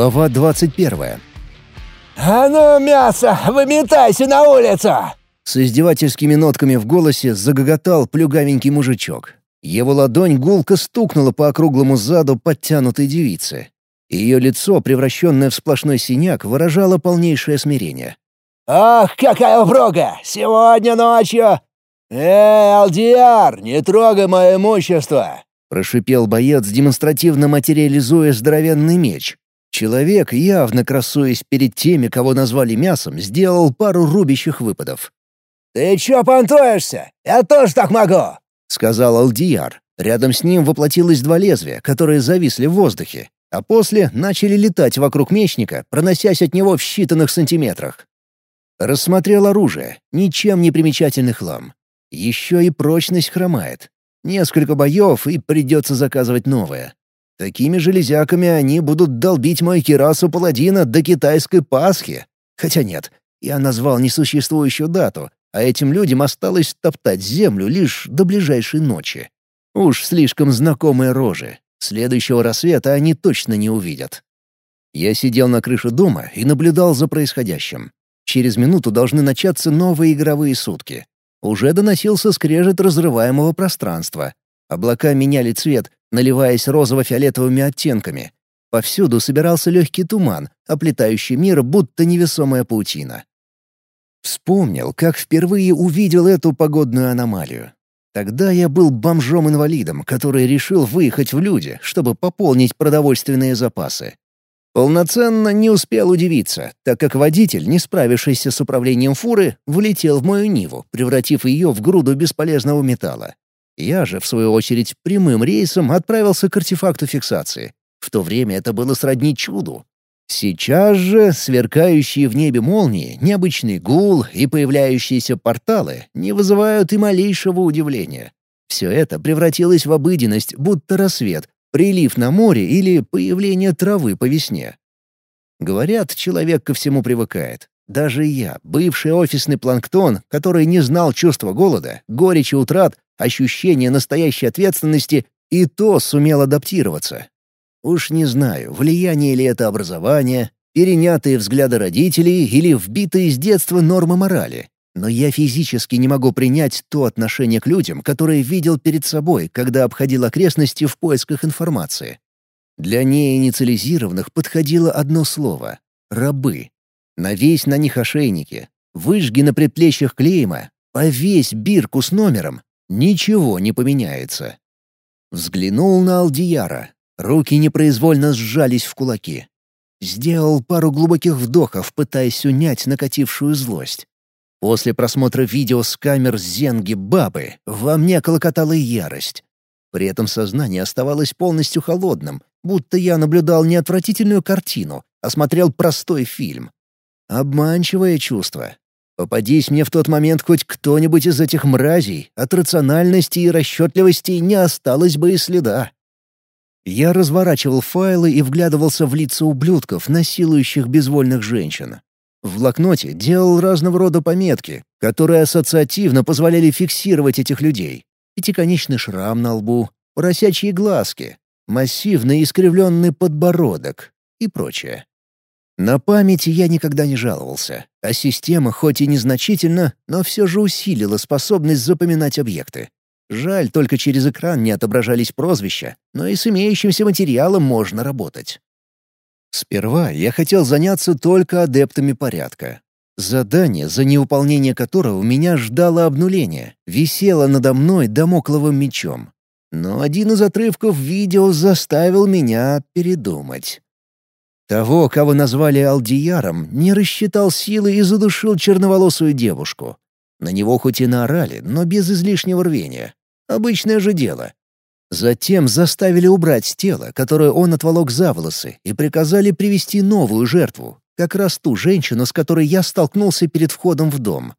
Глава 21. «А ну, мясо, выметайся на улицу!» С издевательскими нотками в голосе загоготал плюгавенький мужичок. Его ладонь гулко стукнула по округлому заду подтянутой девицы. Ее лицо, превращенное в сплошной синяк, выражало полнейшее смирение. «Ах, какая врага! Сегодня ночью...» «Эй, Алдиар, не трогай мое имущество!» Прошипел боец, демонстративно материализуя здоровенный меч. Человек, явно красуясь перед теми, кого назвали мясом, сделал пару рубящих выпадов. «Ты чё понтуешься? Я тоже так могу!» — сказал Алдияр. Рядом с ним воплотилось два лезвия, которые зависли в воздухе, а после начали летать вокруг мечника, проносясь от него в считанных сантиметрах. Рассмотрел оружие, ничем не примечательный хлам. Еще и прочность хромает. Несколько боев, и придется заказывать новое. Такими железяками они будут долбить мой кирасу паладина до китайской Пасхи. Хотя нет, я назвал несуществующую дату, а этим людям осталось топтать землю лишь до ближайшей ночи. Уж слишком знакомые рожи. Следующего рассвета они точно не увидят. Я сидел на крыше дома и наблюдал за происходящим. Через минуту должны начаться новые игровые сутки. Уже доносился скрежет разрываемого пространства. Облака меняли цвет, наливаясь розово-фиолетовыми оттенками. Повсюду собирался легкий туман, оплетающий мир, будто невесомая паутина. Вспомнил, как впервые увидел эту погодную аномалию. Тогда я был бомжом-инвалидом, который решил выехать в люди, чтобы пополнить продовольственные запасы. Полноценно не успел удивиться, так как водитель, не справившийся с управлением фуры, влетел в мою Ниву, превратив ее в груду бесполезного металла. Я же, в свою очередь, прямым рейсом отправился к артефакту фиксации. В то время это было сродни чуду. Сейчас же сверкающие в небе молнии, необычный гул и появляющиеся порталы не вызывают и малейшего удивления. Все это превратилось в обыденность, будто рассвет, прилив на море или появление травы по весне. Говорят, человек ко всему привыкает. Даже я, бывший офисный планктон, который не знал чувства голода, горечи утрат, ощущения настоящей ответственности, и то сумел адаптироваться. Уж не знаю, влияние ли это образование, перенятые взгляды родителей или вбитые с детства нормы морали. Но я физически не могу принять то отношение к людям, которое видел перед собой, когда обходил окрестности в поисках информации. Для неинициализированных подходило одно слово — рабы. Навесь на них ошейники, выжги на предплечьях клейма, повесь бирку с номером. Ничего не поменяется. Взглянул на Алдияра. Руки непроизвольно сжались в кулаки. Сделал пару глубоких вдохов, пытаясь унять накатившую злость. После просмотра видео с камер Зенги Бабы во мне колокотала ярость. При этом сознание оставалось полностью холодным, будто я наблюдал не отвратительную картину, а смотрел простой фильм. Обманчивое чувство. Попадись мне в тот момент хоть кто-нибудь из этих мразей, от рациональности и расчетливости не осталось бы и следа. Я разворачивал файлы и вглядывался в лица ублюдков, насилующих безвольных женщин. В блокноте делал разного рода пометки, которые ассоциативно позволяли фиксировать этих людей. Пятиконечный шрам на лбу, поросячьи глазки, массивный искривленный подбородок и прочее. На памяти я никогда не жаловался, а система хоть и незначительно, но все же усилила способность запоминать объекты. Жаль, только через экран не отображались прозвища, но и с имеющимся материалом можно работать. Сперва я хотел заняться только адептами порядка. Задание, за невыполнение которого меня ждало обнуление, висело надо мной домокловым мечом. Но один из отрывков видео заставил меня передумать. Того, кого назвали Алдияром, не рассчитал силы и задушил черноволосую девушку. На него хоть и наорали, но без излишнего рвения. Обычное же дело. Затем заставили убрать тело, которое он отволок за волосы, и приказали привести новую жертву, как раз ту женщину, с которой я столкнулся перед входом в дом.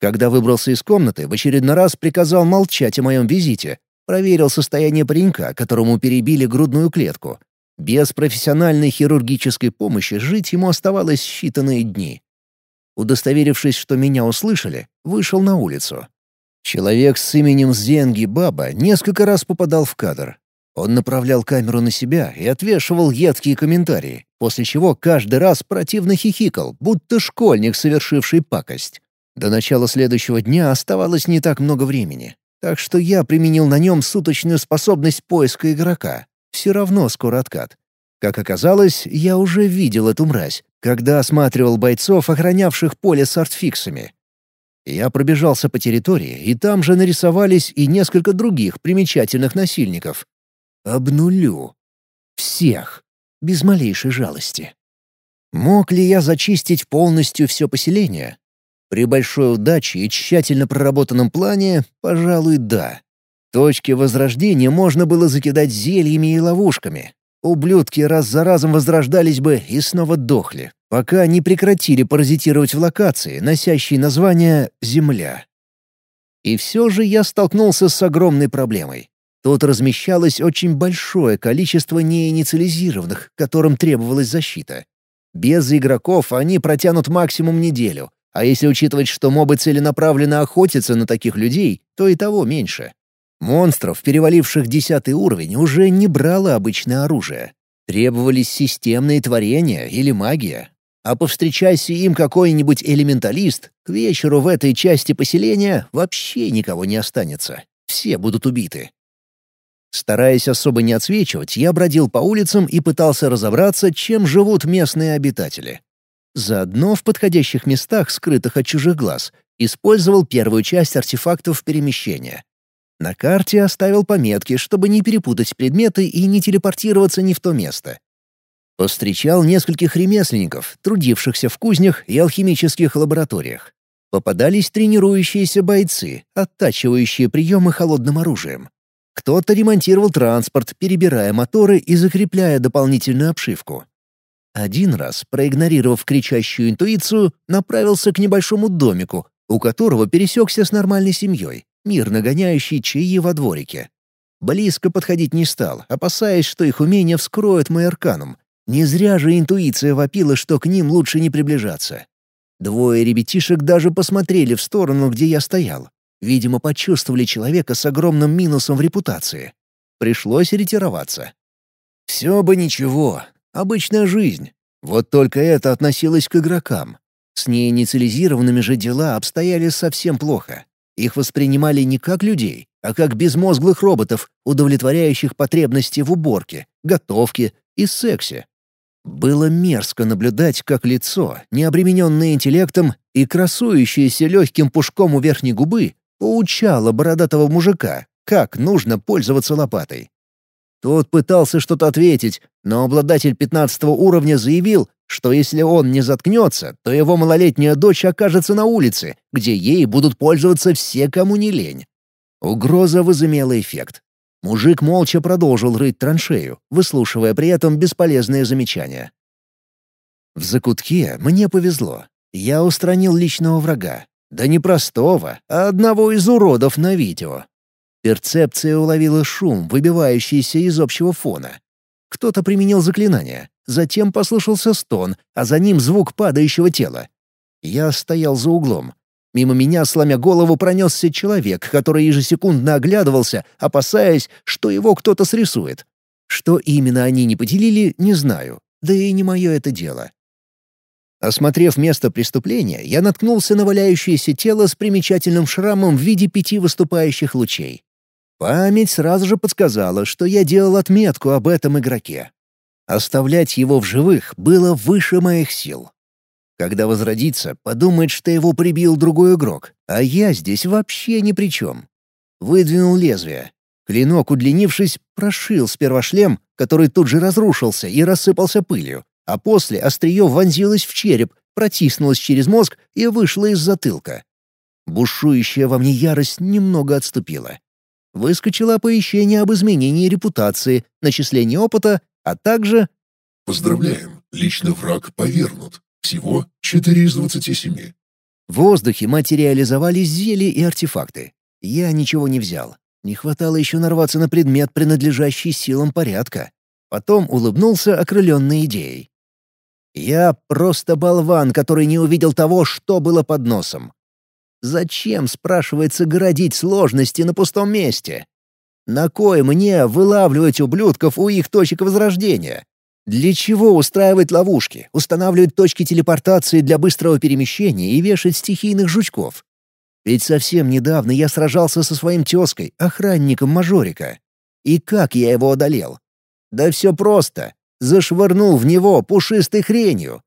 Когда выбрался из комнаты, в очередной раз приказал молчать о моем визите, проверил состояние паренька, которому перебили грудную клетку. Без профессиональной хирургической помощи жить ему оставалось считанные дни. Удостоверившись, что меня услышали, вышел на улицу. Человек с именем Зенги Баба несколько раз попадал в кадр. Он направлял камеру на себя и отвешивал едкие комментарии, после чего каждый раз противно хихикал, будто школьник, совершивший пакость. До начала следующего дня оставалось не так много времени, так что я применил на нем суточную способность поиска игрока. Все равно скоро откат. Как оказалось, я уже видел эту мразь, когда осматривал бойцов, охранявших поле с артфиксами. Я пробежался по территории, и там же нарисовались и несколько других примечательных насильников. Обнулю. Всех. Без малейшей жалости. Мог ли я зачистить полностью все поселение? При большой удаче и тщательно проработанном плане, пожалуй, да. Точки возрождения можно было закидать зельями и ловушками. Ублюдки раз за разом возрождались бы и снова дохли, пока не прекратили паразитировать в локации, носящей название «Земля». И все же я столкнулся с огромной проблемой. Тут размещалось очень большое количество неинициализированных, которым требовалась защита. Без игроков они протянут максимум неделю, а если учитывать, что мобы целенаправленно охотятся на таких людей, то и того меньше. Монстров, переваливших десятый уровень, уже не брало обычное оружие. Требовались системные творения или магия. А повстречайся им какой-нибудь элементалист, к вечеру в этой части поселения вообще никого не останется. Все будут убиты. Стараясь особо не отсвечивать, я бродил по улицам и пытался разобраться, чем живут местные обитатели. Заодно в подходящих местах, скрытых от чужих глаз, использовал первую часть артефактов перемещения. На карте оставил пометки, чтобы не перепутать предметы и не телепортироваться не в то место. Повстречал нескольких ремесленников, трудившихся в кузнях и алхимических лабораториях. Попадались тренирующиеся бойцы, оттачивающие приемы холодным оружием. Кто-то ремонтировал транспорт, перебирая моторы и закрепляя дополнительную обшивку. Один раз, проигнорировав кричащую интуицию, направился к небольшому домику, у которого пересекся с нормальной семьей, мирно гоняющей чаи во дворике. Близко подходить не стал, опасаясь, что их умения вскроют мой арканум. Не зря же интуиция вопила, что к ним лучше не приближаться. Двое ребятишек даже посмотрели в сторону, где я стоял, Видимо, почувствовали человека с огромным минусом в репутации. Пришлось ретироваться. Все бы ничего, обычная жизнь. Вот только это относилось к игрокам. С неинициализированными же дела обстояли совсем плохо. Их воспринимали не как людей, а как безмозглых роботов, удовлетворяющих потребности в уборке, готовке и сексе. Было мерзко наблюдать, как лицо, не обремененное интеллектом и красующееся легким пушком у верхней губы, поучала бородатого мужика, как нужно пользоваться лопатой. Тот пытался что-то ответить, но обладатель пятнадцатого уровня заявил, что если он не заткнется, то его малолетняя дочь окажется на улице, где ей будут пользоваться все, кому не лень. Угроза возымела эффект. Мужик молча продолжил рыть траншею, выслушивая при этом бесполезные замечания. В закутке мне повезло. Я устранил личного врага, да не простого, а одного из уродов на видео. Перцепция уловила шум, выбивающийся из общего фона. Кто-то применил заклинание. Затем послышался стон, а за ним звук падающего тела. Я стоял за углом. Мимо меня, сломя голову, пронесся человек, который ежесекундно оглядывался, опасаясь, что его кто-то срисует. Что именно они не поделили, не знаю. Да и не мое это дело. Осмотрев место преступления, я наткнулся на валяющееся тело с примечательным шрамом в виде пяти выступающих лучей. Память сразу же подсказала, что я делал отметку об этом игроке. Оставлять его в живых было выше моих сил. Когда возродится, подумает, что его прибил другой игрок, а я здесь вообще ни при чем. Выдвинул лезвие. Клинок, удлинившись, прошил сперва шлем, который тут же разрушился и рассыпался пылью, а после острие вонзилось в череп, протиснулось через мозг и вышло из затылка. Бушующая во мне ярость немного отступила. Выскочило оповещение об изменении репутации, начислении опыта, а также... «Поздравляем, личный враг повернут. Всего 4 из 27». В воздухе материализовались зелья и артефакты. Я ничего не взял. Не хватало еще нарваться на предмет, принадлежащий силам порядка. Потом улыбнулся, окрыленной идеей. Я просто болван, который не увидел того, что было под носом. Зачем, спрашивается, городить сложности на пустом месте? На кой мне вылавливать ублюдков у их точек возрождения? Для чего устраивать ловушки, устанавливать точки телепортации для быстрого перемещения и вешать стихийных жучков? Ведь совсем недавно я сражался со своим тезкой, охранником Мажорика. И как я его одолел? Да все просто. Зашвырнул в него пушистой хренью.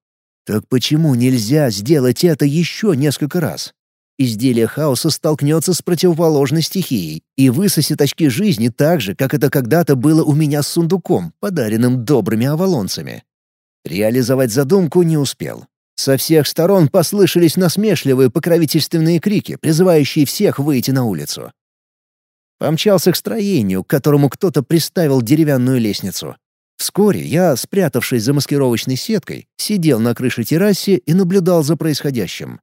Так почему нельзя сделать это еще несколько раз? Изделие хаоса столкнется с противоположной стихией и высосет очки жизни так же, как это когда-то было у меня с сундуком, подаренным добрыми авалонцами. Реализовать задумку не успел. Со всех сторон послышались насмешливые покровительственные крики, призывающие всех выйти на улицу. Помчался к строению, к которому кто-то приставил деревянную лестницу. Вскоре я, спрятавшись за маскировочной сеткой, сидел на крыше террасе и наблюдал за происходящим.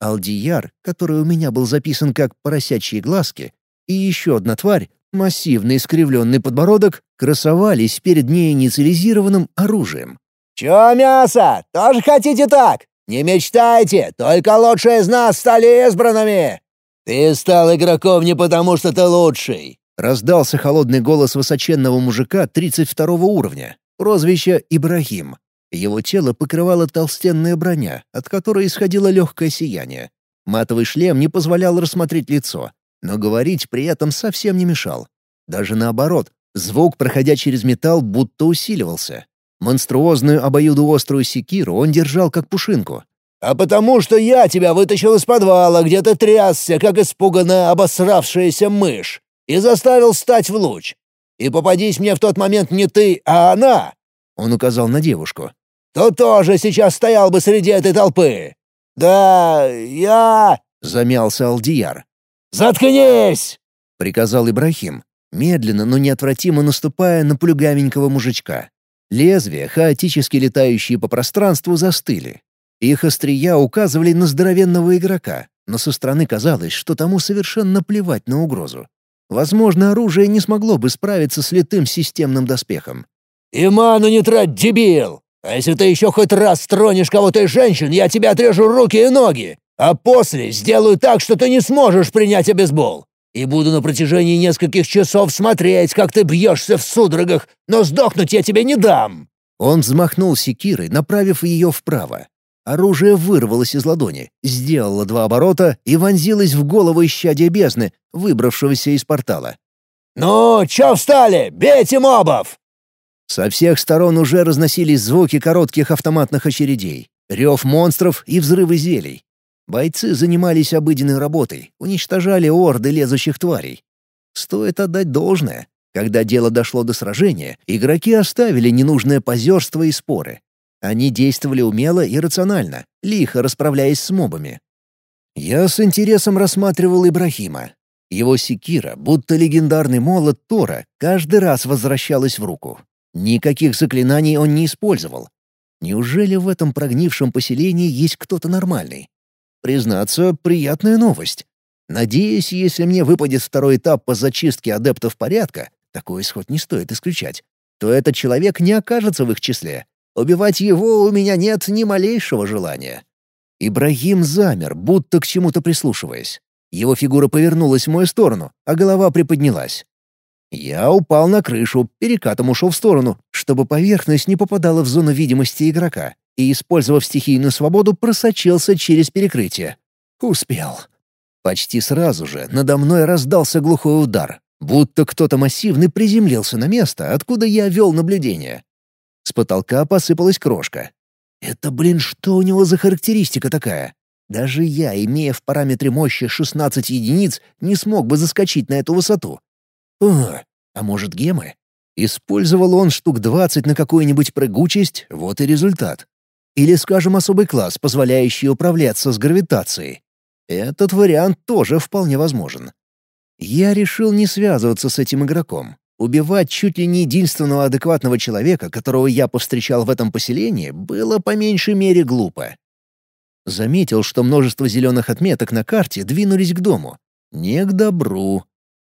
Алдияр, который у меня был записан как «поросячьи глазки», и еще одна тварь, массивный искривленный подбородок, красовались перед неинициализированным оружием. «Чё мясо? Тоже хотите так? Не мечтайте, только лучшие из нас стали избранными!» «Ты стал игроком не потому, что ты лучший!» Раздался холодный голос высоченного мужика 32 уровня, прозвище Ибрагим. Его тело покрывала толстенная броня, от которой исходило легкое сияние. Матовый шлем не позволял рассмотреть лицо, но говорить при этом совсем не мешал. Даже наоборот, звук, проходя через металл, будто усиливался. Монструозную обоюдоострую секиру он держал как пушинку. «А потому что я тебя вытащил из подвала, где ты трясся, как испуганная обосравшаяся мышь, и заставил стать в луч. И попадись мне в тот момент не ты, а она, он указал на девушку. «То тоже сейчас стоял бы среди этой толпы!» «Да, я...» — замялся Алдияр. «Заткнись!» — приказал Ибрахим, медленно, но неотвратимо наступая на плюгаменького мужичка. Лезвия, хаотически летающие по пространству, застыли. Их острия указывали на здоровенного игрока, но со стороны казалось, что тому совершенно плевать на угрозу. Возможно, оружие не смогло бы справиться с литым системным доспехом. «И ману не трать, дебил! А если ты еще хоть раз тронешь кого-то из женщин, я тебе отрежу руки и ноги, а после сделаю так, что ты не сможешь принять обезбол. И буду на протяжении нескольких часов смотреть, как ты бьешься в судорогах, но сдохнуть я тебе не дам!» Он взмахнул секирой, направив ее вправо. Оружие вырвалось из ладони, сделало два оборота и вонзилось в голову исчадия бездны, выбравшегося из портала. «Ну, чё встали? Бейте мобов!» Со всех сторон уже разносились звуки коротких автоматных очередей, рев монстров и взрывы зелий. Бойцы занимались обыденной работой, уничтожали орды лезущих тварей. Стоит отдать должное. Когда дело дошло до сражения, игроки оставили ненужное позерство и споры. Они действовали умело и рационально, лихо расправляясь с мобами. Я с интересом рассматривал Ибрахима. Его секира, будто легендарный молот Тора, каждый раз возвращалась в руку. Никаких заклинаний он не использовал. Неужели в этом прогнившем поселении есть кто-то нормальный? Признаться, приятная новость. Надеюсь, если мне выпадет второй этап по зачистке адептов порядка, такой исход не стоит исключать, то этот человек не окажется в их числе. Убивать его у меня нет ни малейшего желания. Ибрагим замер, будто к чему-то прислушиваясь. Его фигура повернулась в мою сторону, а голова приподнялась. Я упал на крышу, перекатом ушел в сторону, чтобы поверхность не попадала в зону видимости игрока, и, использовав стихийную свободу, просочился через перекрытие. Успел. Почти сразу же надо мной раздался глухой удар, будто кто-то массивный приземлился на место, откуда я вел наблюдение. С потолка посыпалась крошка. Это, блин, что у него за характеристика такая? Даже я, имея в параметре мощи 16 единиц, не смог бы заскочить на эту высоту. О, а может гемы? Использовал он штук двадцать на какую-нибудь прыгучесть, вот и результат. Или, скажем, особый класс, позволяющий управляться с гравитацией. Этот вариант тоже вполне возможен. Я решил не связываться с этим игроком. Убивать чуть ли не единственного адекватного человека, которого я повстречал в этом поселении, было по меньшей мере глупо. Заметил, что множество зеленых отметок на карте двинулись к дому. Не к добру.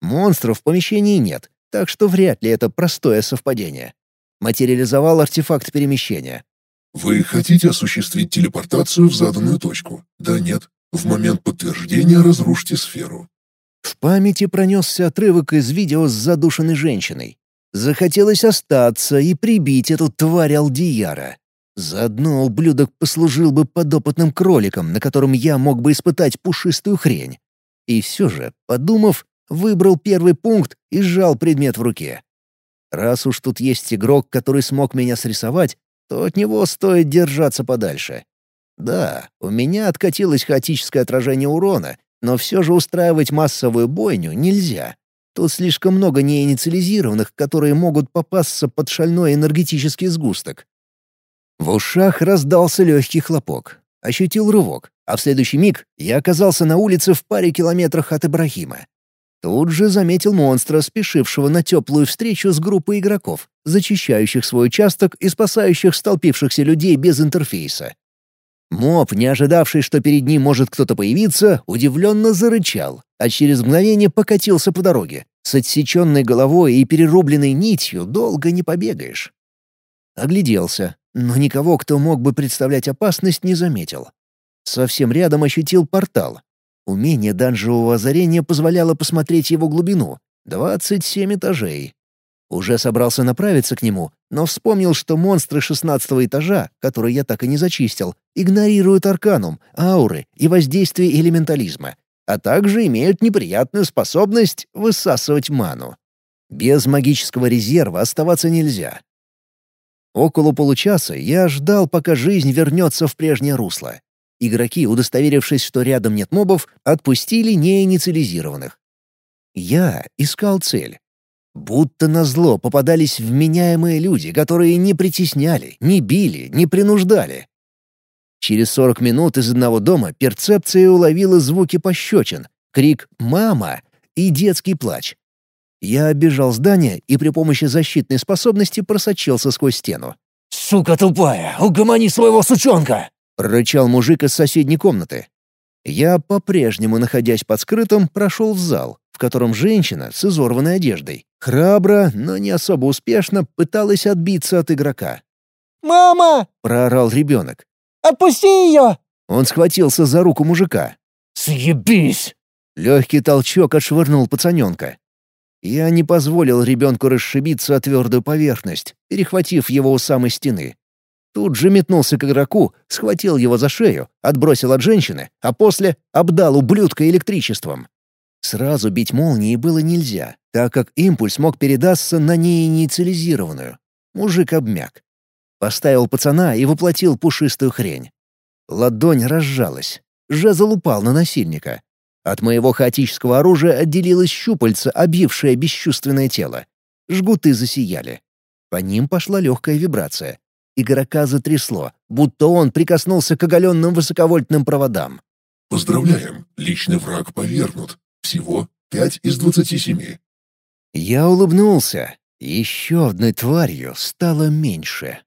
Монстров в помещении нет, так что вряд ли это простое совпадение. Материализовал артефакт перемещения. Вы хотите осуществить телепортацию в заданную точку? Да, нет. В момент подтверждения разрушьте сферу. В памяти пронесся отрывок из видео с задушенной женщиной. Захотелось остаться и прибить эту тварь Алдияра. Заодно ублюдок послужил бы подопытным кроликом, на котором я мог бы испытать пушистую хрень. И все же, подумав, выбрал первый пункт и сжал предмет в руке. Раз уж тут есть игрок, который смог меня срисовать, то от него стоит держаться подальше. Да, у меня откатилось хаотическое отражение урона, но все же устраивать массовую бойню нельзя. Тут слишком много неинициализированных, которые могут попасться под шальной энергетический сгусток. В ушах раздался легкий хлопок. Ощутил рывок, а в следующий миг я оказался на улице в паре километрах от Ибрахима. Тут же заметил монстра, спешившего на теплую встречу с группой игроков, зачищающих свой участок и спасающих столпившихся людей без интерфейса. Моб, не ожидавший, что перед ним может кто-то появиться, удивленно зарычал, а через мгновение покатился по дороге. С отсеченной головой и перерубленной нитью долго не побегаешь. Огляделся но никого, кто мог бы представлять опасность, не заметил. Совсем рядом ощутил портал. Умение данжевого озарения позволяло посмотреть его глубину — 27 этажей. Уже собрался направиться к нему, но вспомнил, что монстры шестнадцатого этажа, которые я так и не зачистил, игнорируют арканум, ауры и воздействие элементализма, а также имеют неприятную способность высасывать ману. Без магического резерва оставаться нельзя, Около получаса я ждал, пока жизнь вернется в прежнее русло. Игроки, удостоверившись, что рядом нет мобов, отпустили неинициализированных. Я искал цель. Будто назло попадались вменяемые люди, которые не притесняли, не били, не принуждали. Через сорок минут из одного дома перцепция уловила звуки пощечин, крик «Мама!» и детский плач. Я оббежал здание и при помощи защитной способности просочился сквозь стену. «Сука тупая, угомони своего сучонка!» — прорычал мужик из соседней комнаты. Я, по-прежнему находясь под скрытым, прошел в зал, в котором женщина с изорванной одеждой, храбро, но не особо успешно, пыталась отбиться от игрока. «Мама!» — проорал ребенок. «Отпусти ее!» Он схватился за руку мужика. «Съебись!» Легкий толчок отшвырнул пацаненка. Я не позволил ребенку расшибиться о твердую поверхность, перехватив его у самой стены. Тут же метнулся к игроку, схватил его за шею, отбросил от женщины, а после обдал ублюдка электричеством. Сразу бить молнией было нельзя, так как импульс мог передаться на неинициализированную. Мужик обмяк. Поставил пацана и воплотил пушистую хрень. Ладонь разжалась. Жезл упал на насильника. От моего хаотического оружия отделилось щупальце, обившее бесчувственное тело. Жгуты засияли. По ним пошла легкая вибрация. Игрока затрясло, будто он прикоснулся к оголенным высоковольтным проводам. «Поздравляем, личный враг повернут. Всего пять из двадцати семи». Я улыбнулся. Еще одной тварью стало меньше.